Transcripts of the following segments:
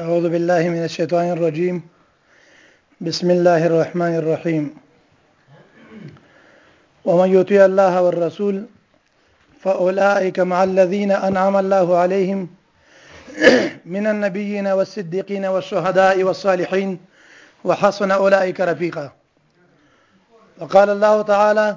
أعوذ بالله من الشيطان الرجيم بسم الله الرحمن الرحيم ومن يطيع الله والرسول فأولئك مع الذين أنعم الله عليهم من النبيين والصديقين والشهداء والصالحين وحسن أولئك رفيقا وقال الله تعالى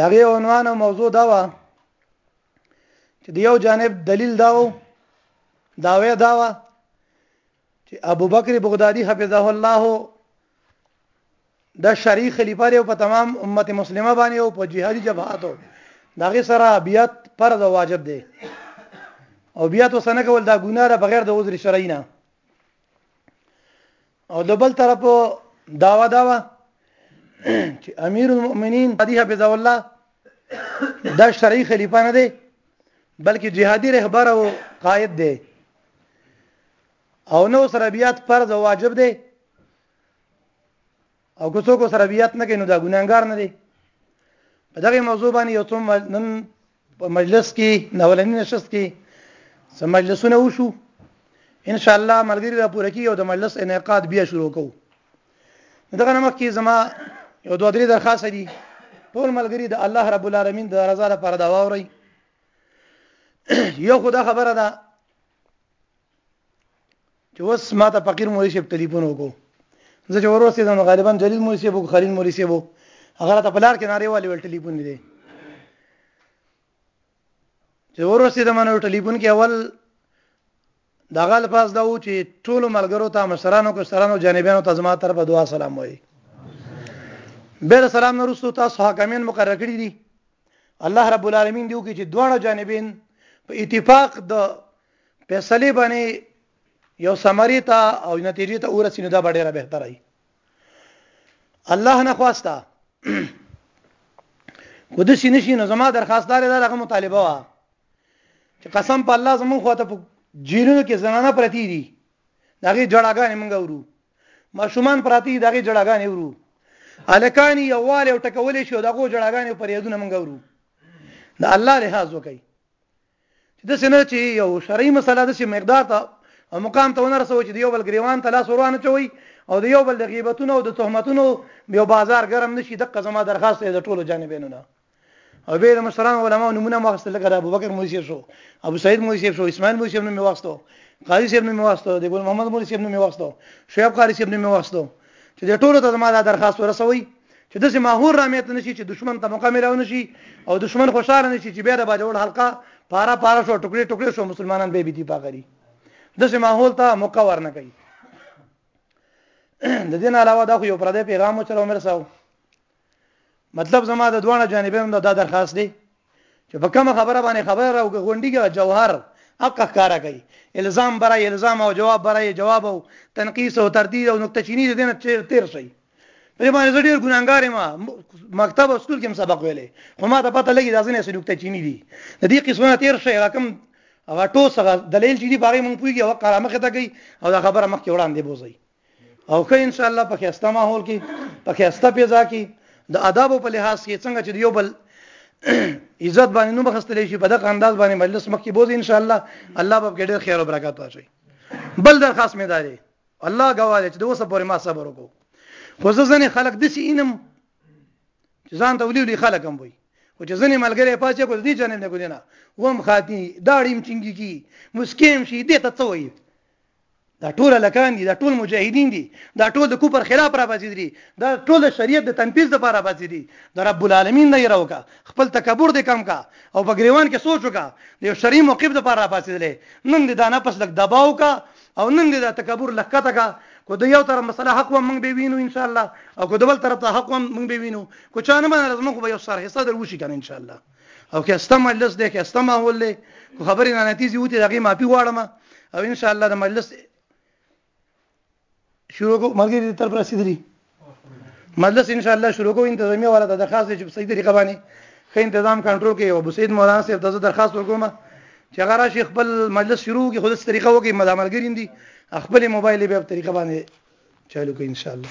دغه عنوان او موضوع دا و چې د یو جانب دلیل دا و داوی دا و چې ابو بکر بغدادي حفظه الله د شرعي خلیفہ دی او په تمام امت مسلمه باندې او په جهادي جبهاتو دغه سره بیات فرض او واجب دی او بیات وسنه کول دا ګناه ده بغیر د عذر شرعي نه او د بل طرف داوا داوا چې امیر المؤمنین قدیه بذ الله دا شرعي خلیفہ نه دی بلکې جهادي رهبر او قائد دی او نو سره بیات فرض او واجب دی او که څوک سره بیات نه کوي نو دا ګناګار نه دی په دغه موضوع باندې یو څو نن په مجلس کې نولنی نشست کې سم مجلسونه وشو ان شاء الله ملګری را پوره کیږي او د مجلس انعقاد بیا شروع کوو دغه نمک کې زما یو دوه درې درخواست دي ټول ملګری د الله رب العالمین د رضا لپاره دا ووري یو خدا خبره ده چې وس ما ته فقیر مولوی صاحب ټلیفون وکړو زه چې وروسته زم غالبا جلیل مولوی صاحب او خلیل مولوی صاحب هغه ته په لار کې ناره والي ول ټلیفون دی چې وروسته زم نو ټلیفون کې اول دا غل پاس دا و چې ټول ملګرو ته مشرانو کو سرانو جانبانو ته زما طرف دعا سلام وایي بیر سلام نه رسو تاسو حاکمین مقرر کړی دي الله رب العالمین دیو کې چې دواړه جانبین په اتفاق د فیصله باندې یو سمری ته او نتیجې ته ورسینو دا ډیره بهتره وي الله نه خواسته کو د شي نشي نو زما درخواست دار دا دغه مطالبه وا چې قسم په الله زمون خو ته په جیلونو کې زنانه پرتی دي دغه جړاګانې مونږ ورو ماشومان پراتی دغه جړاګانې ورو الکانی یواله ټکولې شو دغه جړاګانې پر یادونه مونږ ورو د الله لحاظ وکي چې داسې نه چې یو شرعي مسله داسې مقدار ته او مقام ته ونه رسوي چې د یو بل ګریوان ته لاس ورانه چوي او د یو بل د غیبتونو او د تهمتونو یو بازار ګرم نشي دغه زما درخواست دی د ټولو جانبینو نه او به د مشران علماو نمونه مخسته لکه د ابوبکر موسی شو ابو سعید موسی شو اسماعیل موسی نوم یې واستو قاضي صاحب نوم واستو د ګل محمد مولوی صاحب نوم واستو شعیب قاری صاحب نوم واستو چې د ټولو ته زما دا درخواست ورسوي چې داسې ماحول رامنځته نشي چې دشمن ته موقع ملاو نشي او دشمن خوشاله نشي چې بیا د باجوړ حلقه پارا پارا شو ټوکړي ټوکړي شو مسلمانان به بيتي پاغري داسې ماحول ته موقع ورنه کوي د دې نه علاوه دا خو یو پردې پیغام وچلو مرساو مطلب زما د دوه جانبونو دا درخواست دی چې په کومه خبره باندې خبره راو کې غونډیږي جوهر حق ښکارا کوي الزام برای الزام او جواب برای جواب او تنقیس او تردید او نقطه چینی دې نه تیر تیر شي په باندې زه ډیر ګناګار ما مکتب او سکول کې هم سبق ویلې خو ما ته پته لګی دا ځنه سې نقطه چینی دي د دې قسمه تیر شي رقم او ټو سره دلیل چې دی باغې مونږ پویږي او قرامه خته کوي او دا خبره مخکې وړاندې بوزي او که ان شاء الله په خسته ماحول کې په خسته پیزا کې د آداب په لحاظ کې څنګه چې یو بل عزت باندې نو بخستلې شي په دغه انداز باندې مجلس مخکې بوز ان شاء الله الله به ډېر خیر او برکات واچي بل درخواست مې داري الله غواړي چې د اوسه پورې ما صبر وکړو خو زه ځنې خلک د سي انم ځان ته ولي خلک هم وي خو چې ځنې ملګری پاتې کو دې جنم نه ګدینه وم خاطی داړیم چنګي کی مسکیم شي دې ته څه وایي دا ټول لکان دي دا ټول مجاهدین دي دا ټول د کوپر خلاف را باسي دي دا ټول د شریعت د تنفیذ لپاره باسي دي د رب العالمین نه یره وکا خپل تکبر دې کم کا او په ګریوان کې سوچ وکا د یو شری موقف لپاره را باسي دي نن دې دا نه پس لګ دباو کا او نن دې دا تکبر لکته کا کو د یو طرف مسله حق و موږ به وینو ان شاء الله او کو د بل طرف ته حق و موږ به وینو کو چا نه باندې زموږ به یو سر حصہ دروشي کنه ان شاء الله او خسته مجلس دی خسته ماحول دی خو خبرې نه نتیجې وتی دغه معافي غواړم او ان شاء الله د مجلس شروع کو مرګ تر پر رسیدلی مجلس ان شاء الله شروع کو انتظامیه ولا د درخواست چې په صحیح طریقه باندې خې تنظیم کنټرول کوي او بسید مولانا صاحب ته درخواست وکوم چې هغه راشي خپل مجلس شروع کی خود طریقه وکي مداملګرین دي خپل موبایل به په طریقه باندې چالو کوي ان شاء الله